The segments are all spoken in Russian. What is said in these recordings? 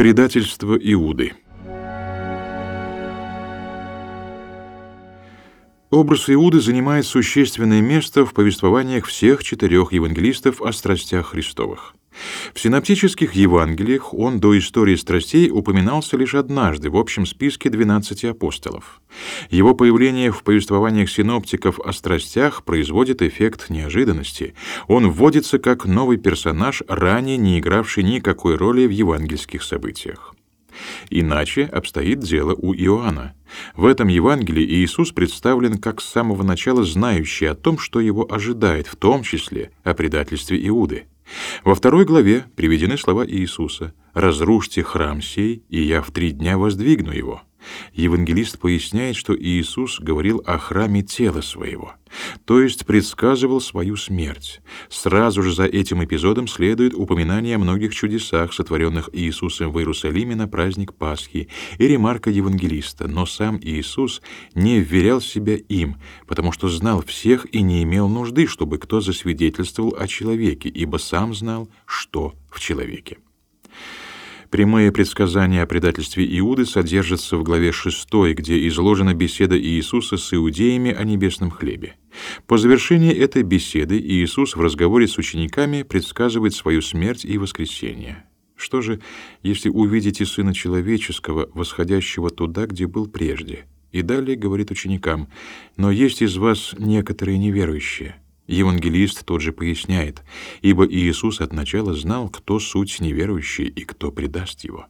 Предательство Иуды Образ Иуды занимает существенное место в повествованиях всех четырех евангелистов о страстях Христовых. В синоптических Евангелиях он до истории страстей упоминался лишь однажды в общем списке 12 апостолов. Его появление в повествованиях синоптиков о страстях производит эффект неожиданности. Он вводится как новый персонаж, ранее не игравший никакой роли в евангельских событиях. Иначе обстоит дело у Иоанна. В этом Евангелии Иисус представлен как с самого начала знающий о том, что его ожидает, в том числе о предательстве Иуды. Во второй главе приведены слова Иисуса «Разрушьте храм сей, и я в три дня воздвигну его». Евангелист поясняет, что Иисус говорил о храме тела своего, то есть предсказывал свою смерть. Сразу же за этим эпизодом следует упоминание о многих чудесах, сотворенных Иисусом в Иерусалиме на праздник Пасхи, и ремарка Евангелиста, но сам Иисус не вверял себя им, потому что знал всех и не имел нужды, чтобы кто засвидетельствовал о человеке, ибо сам знал, что в человеке. Прямые предсказания о предательстве Иуды содержатся в главе 6, где изложена беседа Иисуса с иудеями о небесном хлебе. По завершении этой беседы Иисус в разговоре с учениками предсказывает свою смерть и воскресение. Что же, если увидите Сына Человеческого, восходящего туда, где был прежде? И далее говорит ученикам, «Но есть из вас некоторые неверующие». Евангелист тот же поясняет, ибо Иисус от начала знал, кто суть неверующий и кто предаст его.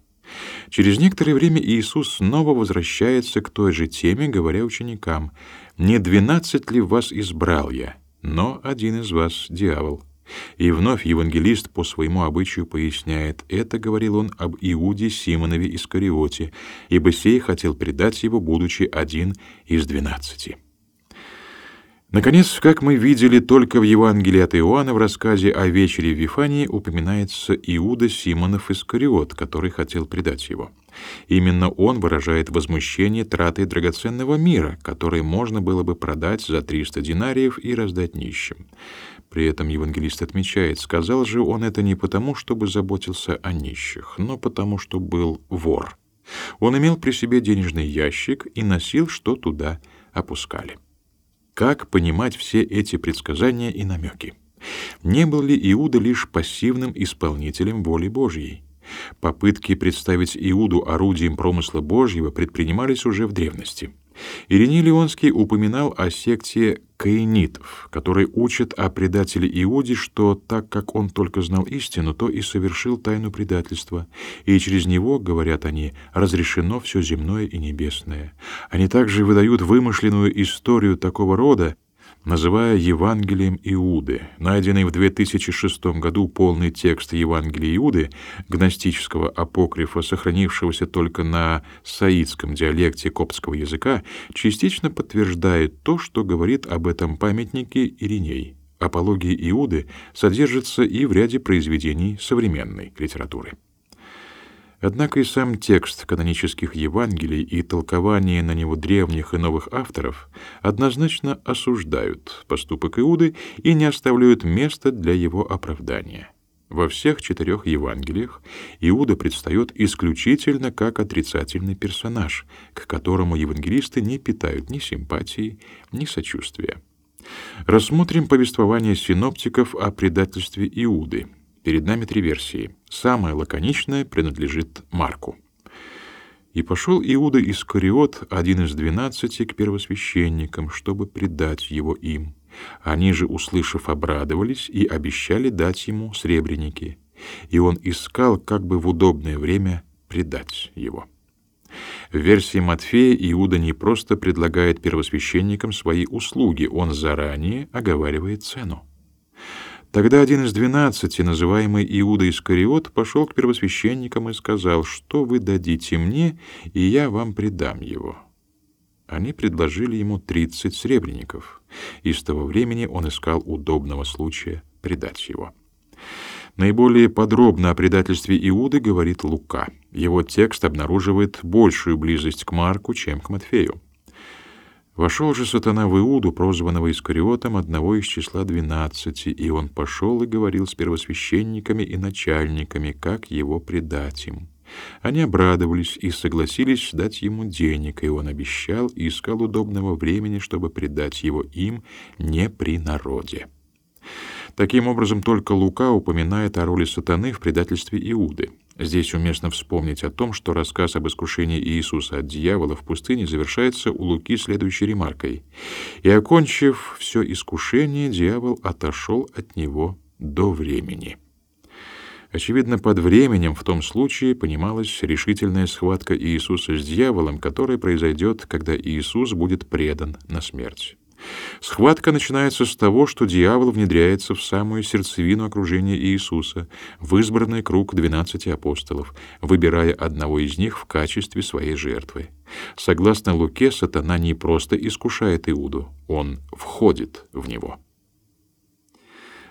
Через некоторое время Иисус снова возвращается к той же теме, говоря ученикам, «Не двенадцать ли вас избрал я, но один из вас — дьявол». И вновь евангелист по своему обычаю поясняет, это говорил он об Иуде Симонове Искариоте, ибо сей хотел предать его, будучи один из двенадцати. Наконец, как мы видели, только в Евангелии от Иоанна в рассказе о вечере в Вифании упоминается Иуда Симонов Искариот, который хотел предать его. Именно он выражает возмущение тратой драгоценного мира, который можно было бы продать за 300 динариев и раздать нищим. При этом евангелист отмечает, сказал же он это не потому, чтобы заботился о нищих, но потому, что был вор. Он имел при себе денежный ящик и носил, что туда опускали. Как понимать все эти предсказания и намеки? Не был ли Иуда лишь пассивным исполнителем воли Божьей? Попытки представить Иуду орудием промысла Божьего предпринимались уже в древности. Ириней Леонский упоминал о секте каинитов, которые учат о предателе Иуде, что так как он только знал истину, то и совершил тайну предательства, и через него, говорят они, разрешено все земное и небесное. Они также выдают вымышленную историю такого рода, называя Евангелием Иуды. Найденный в 2006 году полный текст Евангелия Иуды, гностического апокрифа, сохранившегося только на саидском диалекте коптского языка, частично подтверждает то, что говорит об этом памятнике Ириней. Апология Иуды содержится и в ряде произведений современной литературы. Однако и сам текст канонических Евангелий и толкование на него древних и новых авторов однозначно осуждают поступок Иуды и не оставляют места для его оправдания. Во всех четырех Евангелиях Иуда предстает исключительно как отрицательный персонаж, к которому евангелисты не питают ни симпатии, ни сочувствия. Рассмотрим повествование синоптиков о предательстве Иуды — Перед нами три версии. Самая лаконичная принадлежит Марку. И пошел Иуда Искариот, один из двенадцати, к первосвященникам, чтобы предать его им. Они же, услышав, обрадовались и обещали дать ему сребреники. И он искал, как бы в удобное время предать его. В версии Матфея Иуда не просто предлагает первосвященникам свои услуги, он заранее оговаривает цену. Тогда один из двенадцати, называемый Иуда Искариот, пошел к первосвященникам и сказал, что вы дадите мне, и я вам предам его. Они предложили ему тридцать сребреников, и с того времени он искал удобного случая предать его. Наиболее подробно о предательстве Иуды говорит Лука. Его текст обнаруживает большую близость к Марку, чем к Матфею. Вошел же сатана в Иуду, прозванного Искариотом, одного из числа двенадцати, и он пошел и говорил с первосвященниками и начальниками, как его предать им. Они обрадовались и согласились дать ему денег, и он обещал и искал удобного времени, чтобы предать его им не при народе. Таким образом, только Лука упоминает о роли сатаны в предательстве Иуды. Здесь уместно вспомнить о том, что рассказ об искушении Иисуса от дьявола в пустыне завершается у Луки следующей ремаркой. «И, окончив все искушение, дьявол отошел от него до времени». Очевидно, под временем в том случае понималась решительная схватка Иисуса с дьяволом, которая произойдет, когда Иисус будет предан на смерть. Схватка начинается с того, что дьявол внедряется в самую сердцевину окружения Иисуса, в избранный круг двенадцати апостолов, выбирая одного из них в качестве своей жертвы. Согласно Луке, сатана не просто искушает Иуду, он входит в него.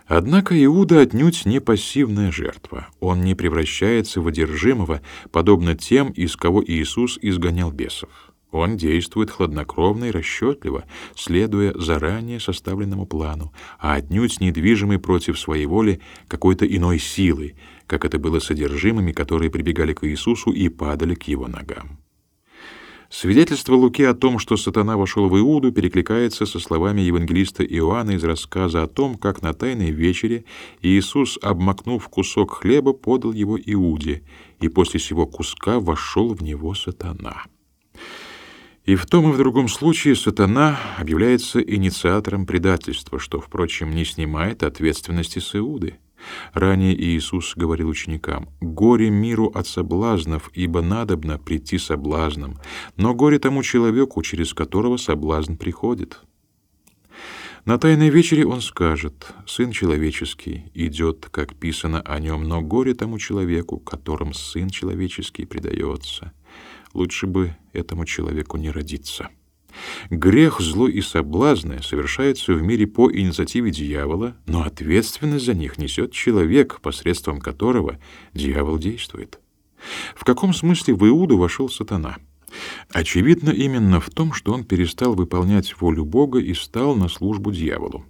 Однако Иуда отнюдь не пассивная жертва. Он не превращается в одержимого, подобно тем, из кого Иисус изгонял бесов. Он действует хладнокровно и расчетливо, следуя заранее составленному плану, а отнюдь недвижимый против своей воли какой-то иной силы, как это было с одержимыми, которые прибегали к Иисусу и падали к его ногам. Свидетельство Луки о том, что сатана вошел в Иуду, перекликается со словами евангелиста Иоанна из рассказа о том, как на тайной вечере Иисус, обмакнув кусок хлеба, подал его Иуде, и после сего куска вошел в него сатана. И в том и в другом случае сатана объявляется инициатором предательства, что, впрочем, не снимает ответственности с Иуды. Ранее Иисус говорил ученикам, «Горе миру от соблазнов, ибо надобно прийти соблазном, но горе тому человеку, через которого соблазн приходит». На Тайной вечере он скажет, «Сын человеческий идет, как писано о нем, но горе тому человеку, которым Сын человеческий предается. Лучше бы этому человеку не родиться». Грех, зло и соблазны совершаются в мире по инициативе дьявола, но ответственность за них несет человек, посредством которого дьявол действует. В каком смысле в Иуду вошел сатана? Очевидно именно в том, что он перестал выполнять волю Бога и стал на службу дьяволу.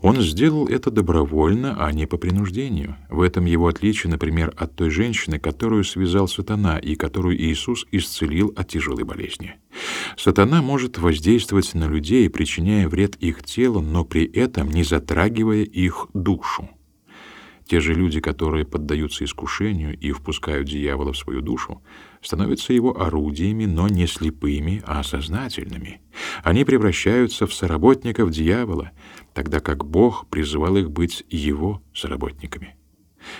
Он сделал это добровольно, а не по принуждению. В этом его отличие, например, от той женщины, которую связал сатана и которую Иисус исцелил от тяжелой болезни. Сатана может воздействовать на людей, причиняя вред их телу, но при этом не затрагивая их душу. Те же люди, которые поддаются искушению и впускают дьявола в свою душу, становятся его орудиями, но не слепыми, а сознательными. Они превращаются в соработников дьявола, тогда как Бог призывал их быть его соработниками.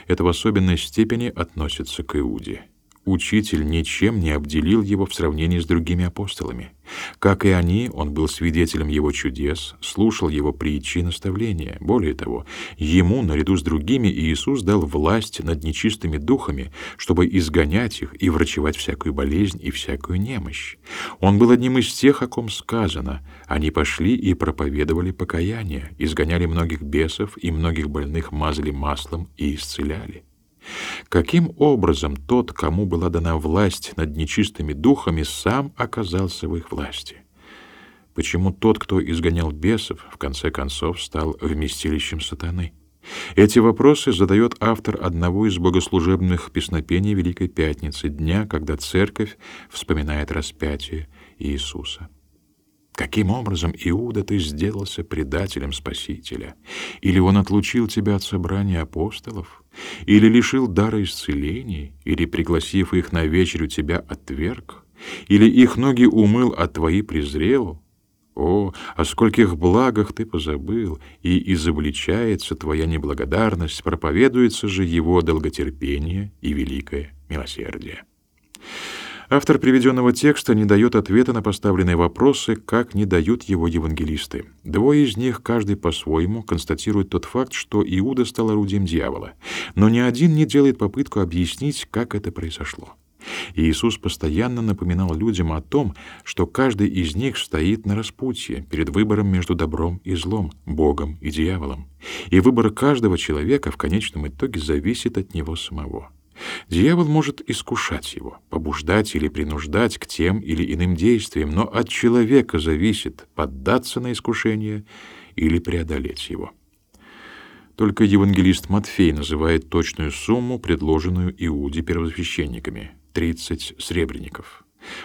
Это в особенной степени относится к Иуде. Учитель ничем не обделил его в сравнении с другими апостолами. Как и они, он был свидетелем его чудес, слушал его притчи и наставления. Более того, ему, наряду с другими, Иисус дал власть над нечистыми духами, чтобы изгонять их и врачевать всякую болезнь и всякую немощь. Он был одним из тех, о ком сказано. Они пошли и проповедовали покаяние, изгоняли многих бесов и многих больных мазали маслом и исцеляли. Каким образом тот, кому была дана власть над нечистыми духами, сам оказался в их власти? Почему тот, кто изгонял бесов, в конце концов стал вместилищем сатаны? Эти вопросы задает автор одного из богослужебных песнопений Великой Пятницы, дня, когда церковь вспоминает распятие Иисуса. Каким образом, Иуда, ты сделался предателем Спасителя? Или он отлучил тебя от собрания апостолов? Или лишил дара исцеления? Или, пригласив их на вечерю, тебя отверг? Или их ноги умыл, а твои презрел? О, о скольких благах ты позабыл, и изобличается твоя неблагодарность, проповедуется же его долготерпение и великое милосердие. Автор приведенного текста не дает ответа на поставленные вопросы, как не дают его евангелисты. Двое из них, каждый по-своему, констатируют тот факт, что Иуда стал орудием дьявола, но ни один не делает попытку объяснить, как это произошло. Иисус постоянно напоминал людям о том, что каждый из них стоит на распутье перед выбором между добром и злом, Богом и дьяволом. И выбор каждого человека в конечном итоге зависит от него самого. Дьявол может искушать его, побуждать или принуждать к тем или иным действиям, но от человека зависит поддаться на искушение или преодолеть его. Только евангелист Матфей называет точную сумму, предложенную Иуде первосвященниками — 30 сребреников.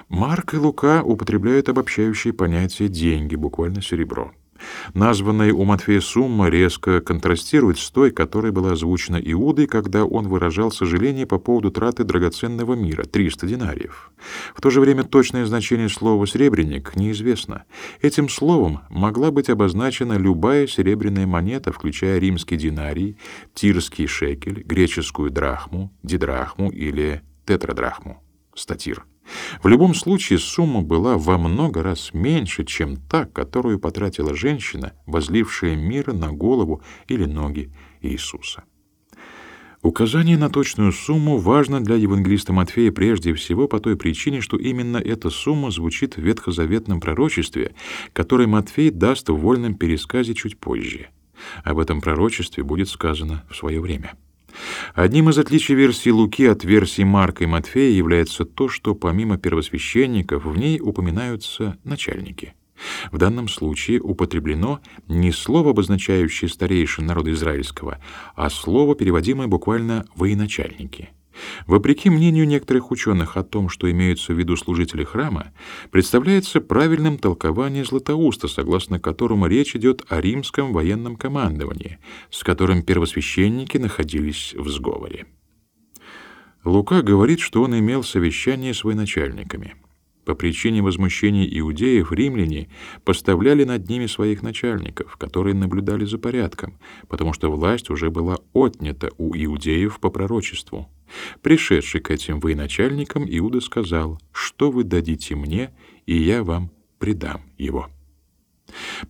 Марк и Лука употребляют обобщающие понятия «деньги», буквально «серебро». Названная у Матфея сумма резко контрастирует с той, которая была озвучена Иудой, когда он выражал сожаление по поводу траты драгоценного мира — 300 динариев. В то же время точное значение слова «сребреник» неизвестно. Этим словом могла быть обозначена любая серебряная монета, включая римский динарий, тирский шекель, греческую драхму, дидрахму или тетрадрахму, статир. В любом случае сумма была во много раз меньше, чем та, которую потратила женщина, возлившая мир на голову или ноги Иисуса. Указание на точную сумму важно для евангелиста Матфея прежде всего по той причине, что именно эта сумма звучит в ветхозаветном пророчестве, которое Матфей даст в вольном пересказе чуть позже. Об этом пророчестве будет сказано в свое время. Одним из отличий версии Луки от версии Марка и Матфея является то, что помимо первосвященников в ней упоминаются начальники. В данном случае употреблено не слово, обозначающее старейшин народа израильского, а слово, переводимое буквально «военачальники». Вопреки мнению некоторых ученых о том, что имеются в виду служители храма, представляется правильным толкование Златоуста, согласно которому речь идет о римском военном командовании, с которым первосвященники находились в сговоре. Лука говорит, что он имел совещание с военачальниками. По причине возмущения иудеев римляне поставляли над ними своих начальников, которые наблюдали за порядком, потому что власть уже была отнята у иудеев по пророчеству. Пришедший к этим военачальникам, Иуда сказал, «Что вы дадите мне, и я вам предам его».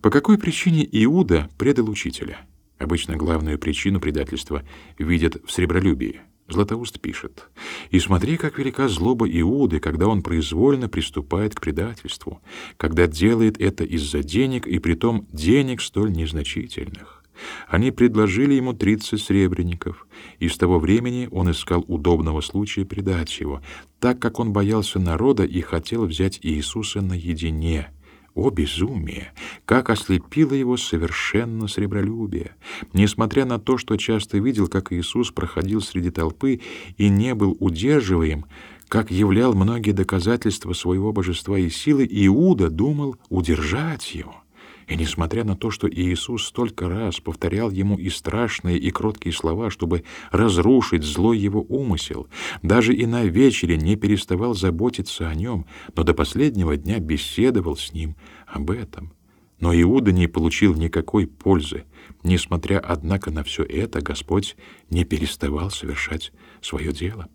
По какой причине Иуда предал учителя? Обычно главную причину предательства видят в сребролюбии — Златоуст пишет, «И смотри, как велика злоба Иуды, когда он произвольно приступает к предательству, когда делает это из-за денег, и притом денег столь незначительных. Они предложили ему тридцать сребреников, и с того времени он искал удобного случая предать его, так как он боялся народа и хотел взять Иисуса наедине». О, безумие! Как ослепило его совершенно сребролюбие! Несмотря на то, что часто видел, как Иисус проходил среди толпы и не был удерживаем, как являл многие доказательства своего божества и силы, Иуда думал удержать его. И несмотря на то, что Иисус столько раз повторял ему и страшные, и кроткие слова, чтобы разрушить злой его умысел, даже и на вечере не переставал заботиться о нем, но до последнего дня беседовал с ним об этом. Но Иуда не получил никакой пользы. Несмотря, однако, на все это, Господь не переставал совершать свое дело.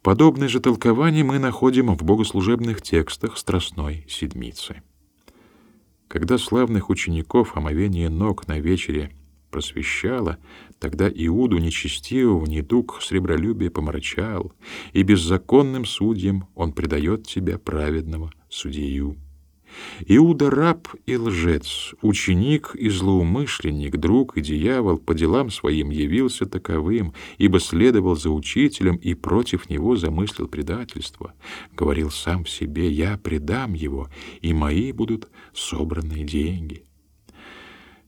Подобное же толкование мы находим в богослужебных текстах Страстной Седмицы. Когда славных учеников омовение ног на вечере просвещало, тогда Иуду нечестивого недуг сребролюбия помрачал, и беззаконным судьям он предает тебя праведного судью. Иуда — раб и лжец, ученик и злоумышленник, друг и дьявол по делам своим явился таковым, ибо следовал за учителем и против него замыслил предательство. Говорил сам себе, я предам его, и мои будут собранные деньги.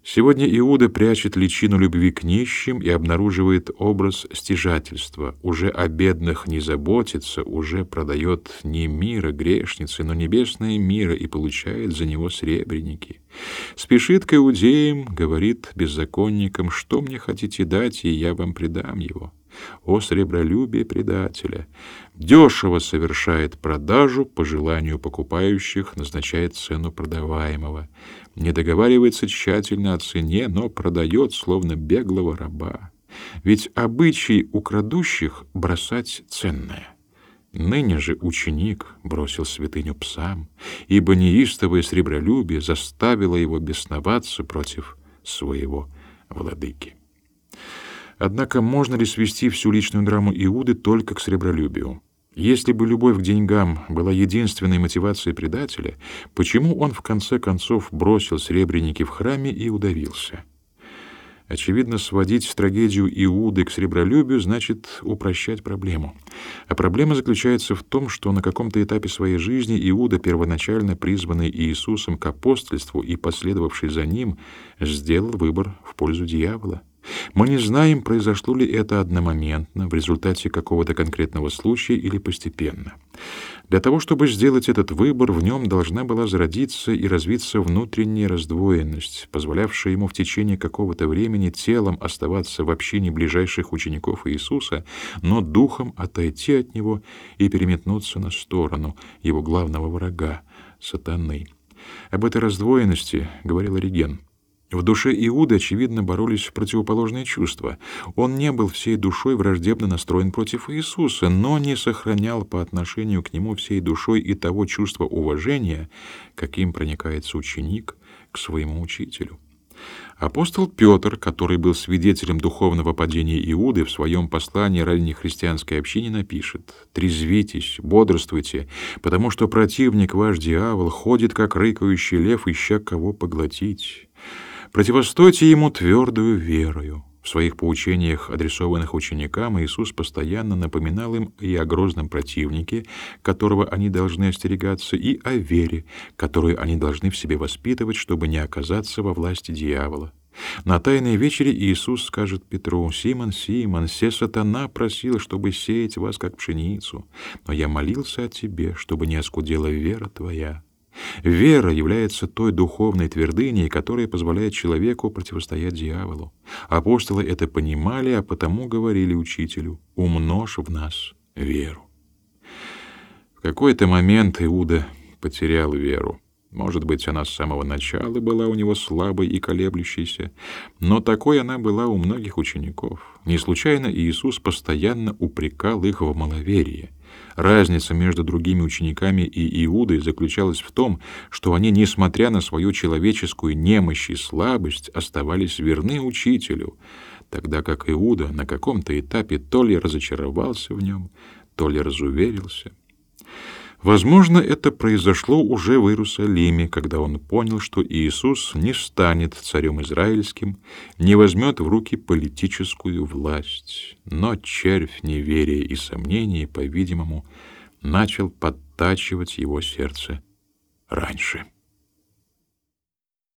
Сегодня Иуда прячет личину любви к нищим и обнаруживает образ стяжательства. Уже о бедных не заботится, уже продает не мира грешницы, но небесное мира и получает за него сребреники. Спешит к иудеям, говорит беззаконникам, что мне хотите дать, и я вам предам его. О сребролюбие предателя! Дешево совершает продажу, по желанию покупающих назначает цену продаваемого. Не договаривается тщательно о цене, но продает, словно беглого раба. Ведь обычай у крадущих — бросать ценное. Ныне же ученик бросил святыню псам, ибо неистовое сребролюбие заставило его бесноваться против своего владыки. Однако можно ли свести всю личную драму Иуды только к сребролюбию? Если бы любовь к деньгам была единственной мотивацией предателя, почему он в конце концов бросил сребреники в храме и удавился? Очевидно, сводить трагедию Иуды к сребролюбию значит упрощать проблему. А проблема заключается в том, что на каком-то этапе своей жизни Иуда, первоначально призванный Иисусом к апостольству и последовавший за ним, сделал выбор в пользу дьявола. Мы не знаем, произошло ли это одномоментно, в результате какого-то конкретного случая или постепенно. Для того, чтобы сделать этот выбор, в нем должна была зародиться и развиться внутренняя раздвоенность, позволявшая ему в течение какого-то времени телом оставаться в общении ближайших учеников Иисуса, но духом отойти от него и переметнуться на сторону его главного врага — сатаны. Об этой раздвоенности говорил Ориген — в душе Иуды, очевидно, боролись противоположные чувства. Он не был всей душой враждебно настроен против Иисуса, но не сохранял по отношению к нему всей душой и того чувства уважения, каким проникается ученик к своему учителю. Апостол Петр, который был свидетелем духовного падения Иуды, в своем послании ранней христианской общине напишет «Трезвитесь, бодрствуйте, потому что противник ваш дьявол ходит, как рыкающий лев, ища кого поглотить». Противостойте ему твердую верою. В своих поучениях, адресованных ученикам, Иисус постоянно напоминал им и о грозном противнике, которого они должны остерегаться, и о вере, которую они должны в себе воспитывать, чтобы не оказаться во власти дьявола. На Тайной вечере Иисус скажет Петру, «Симон, Симон, все сатана просил, чтобы сеять вас, как пшеницу, но я молился о тебе, чтобы не оскудела вера твоя». Вера является той духовной твердыней, которая позволяет человеку противостоять дьяволу. Апостолы это понимали, а потому говорили учителю «умножь в нас веру». В какой-то момент Иуда потерял веру. Может быть, она с самого начала была у него слабой и колеблющейся, но такой она была у многих учеников. Не случайно Иисус постоянно упрекал их в маловерии. Разница между другими учениками и Иудой заключалась в том, что они, несмотря на свою человеческую немощь и слабость, оставались верны учителю, тогда как Иуда на каком-то этапе то ли разочаровался в нем, то ли разуверился — Возможно, это произошло уже в Иерусалиме, когда он понял, что Иисус не станет царем израильским, не возьмет в руки политическую власть. Но червь неверия и сомнений, по-видимому, начал подтачивать его сердце раньше.